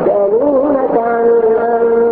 يسألونك عن الأنبياء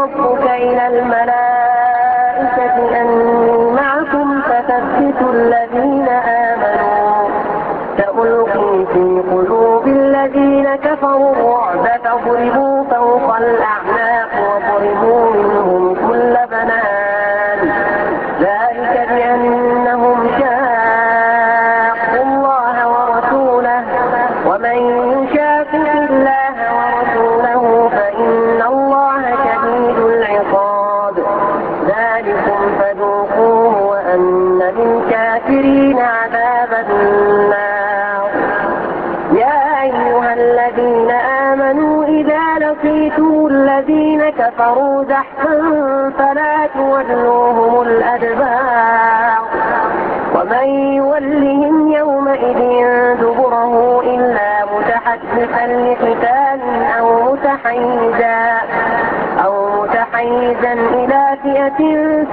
ربك إلى الملائكة أن يميتوا الذين كفروا زحفا فلا تولوهم الأدبار. ومن يولهم يومئذ دبره إلا متحدثا لقتال أو متحيزا أو متحيزا إلى فئة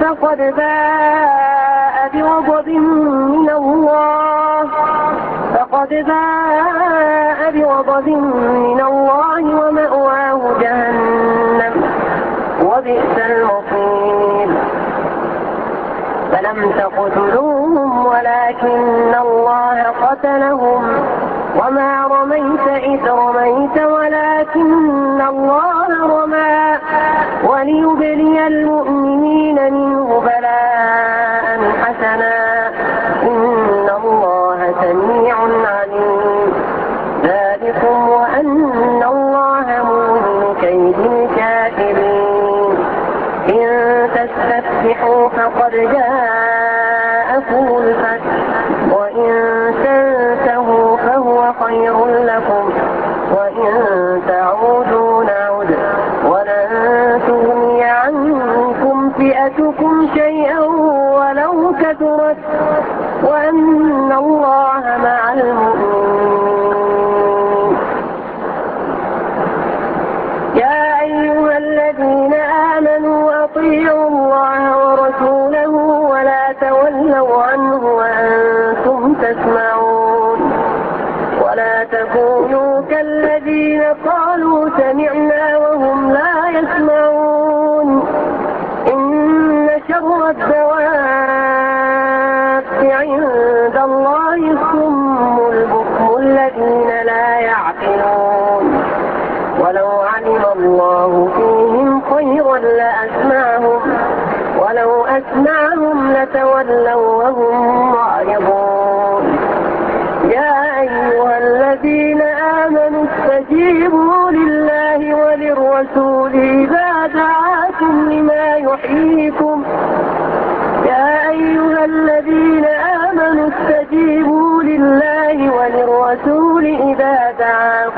فقد باء بغضب من الله فقد باء بغضب من قتلوهم ولكن الله قتلهم. وما رميت إذ رميت ولكن الله رمى. وليبلي المؤمنين وللرسول إذا دعاكم لما يحييكم. يا أيها الذين آمنوا استجيبوا لله وللرسول إذا دعاكم.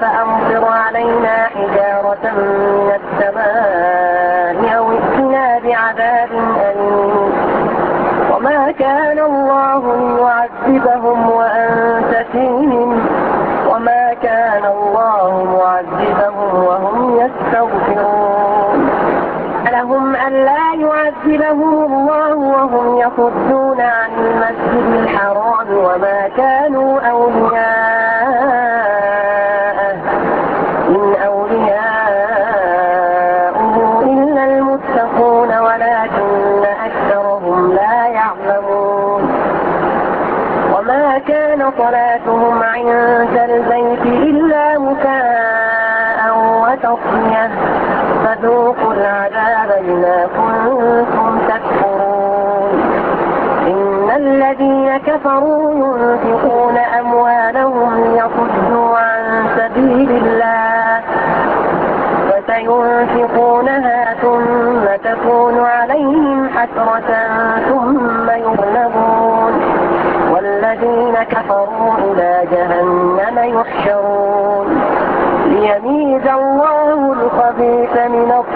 فأمطر علينا حجارة من السماء أو ائتنا بعذاب أليم. وما كان الله ليعذبهم وأنت فيهم. وما كان الله معذبهم وهم يستغفرون. لهم ألا يعذبهم الله وهم يصدون عن المسجد الحرام. وما كانوا فذوقوا العذاب بما كنتم تكفرون. إن الذين كفروا ينفقون أموالهم ليصدوا عن سبيل الله. فسينفقونها ثم تكون عليهم حسرة ثم يغلبون. والذين كفروا إلى جهنم يحشرون. ليميز الله الخبيث من الطيب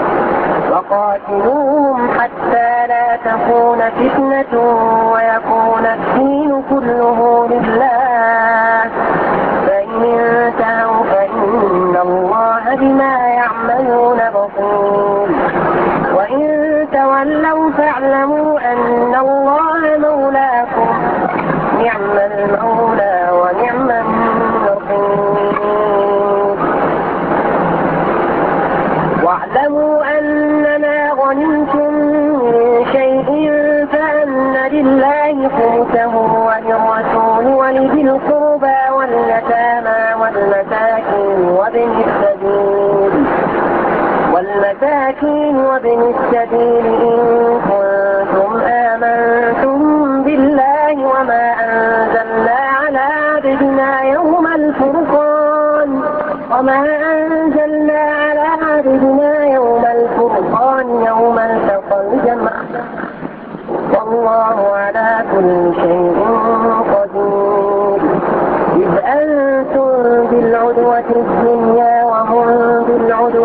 وقاتلوهم حتى لا تكون فتنة ويكون الدين كله لله. فإن انتهوا فإن الله بما يعملون بصير. وإن تولوا فاعلموا أن الله مولاكم. نعم المولى ونعم النصير. واعلموا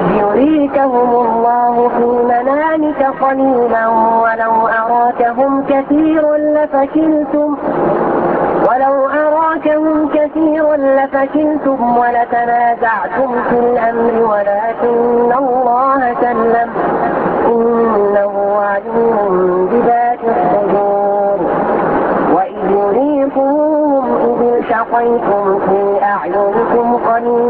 إذ يريكهم الله في منامك قليلا ولو أراكهم كثيرا لفشلتم ولو أراكهم كثيرا لفشلتم ولتنازعتم في الأمر ولكن الله سلم. إنه عليم بذات الصدور. وإذ يريكم إذ التقيتم في أعينكم قليلا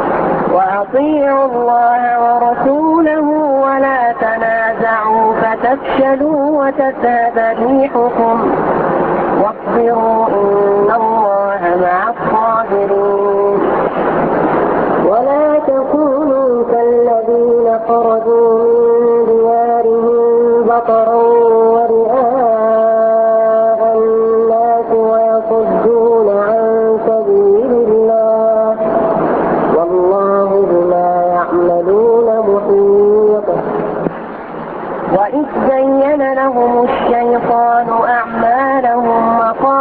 وأطيعوا الله ورسوله ولا تنازعوا فتفشلوا وتذهب ريحكم واصبروا إن الله مع الصابرين. ولا تكونوا كالذين خرجوا من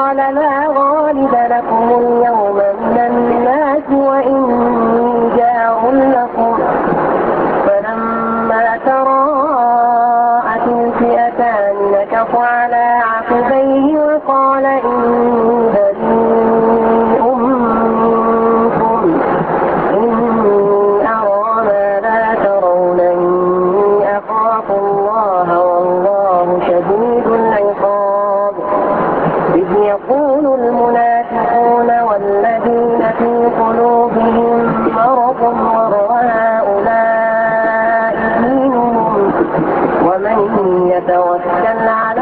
وقال Jagannath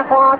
therefore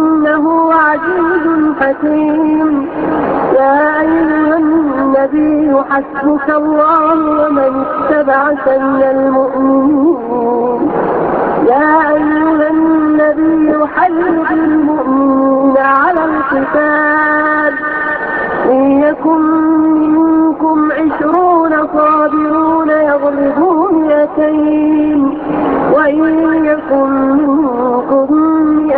إنه عزيز حكيم. يا أيها النبي حسبك الله ومن اتبعك من المؤمنين. يا أيها النبي حرض المؤمنين على القتال. إن يكن منكم عشرون صابرون يغلبوا مئتين وإن يكن منكم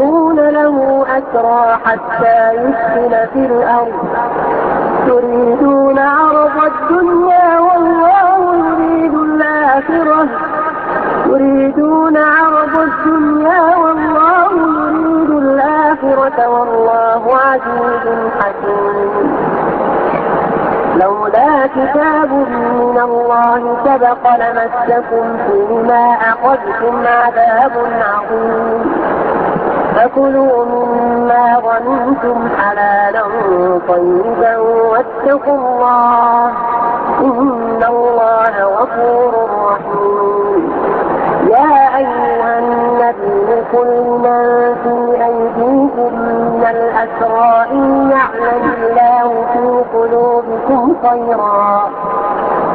يكون له أسرى حتى يسكن في الأرض. تريدون عرض الدنيا والله يريد الآخرة. تريدون عرض الدنيا والله يريد الآخرة. والله عزيز حكيم. لولا كتاب من الله سبق لمسكم فيما أخذتم عذاب عظيم. فكلوا مما ظننتم حلالا طيبا واتقوا الله. إن الله غفور رحيم. يا أيها النبي قل لمن في أيديكم من الأسرى إن يعلم الله في قلوبكم خيرا.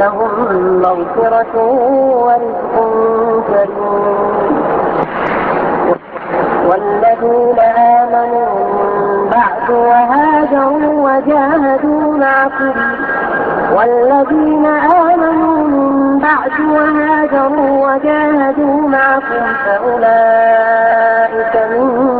لهم مغفرة ورزق كريم. والذين آمنوا من بعد وهاجروا وجاهدوا معكم. والذين آمنوا من بعد وهاجروا وجاهدوا معكم. فأولئك منكم